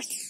you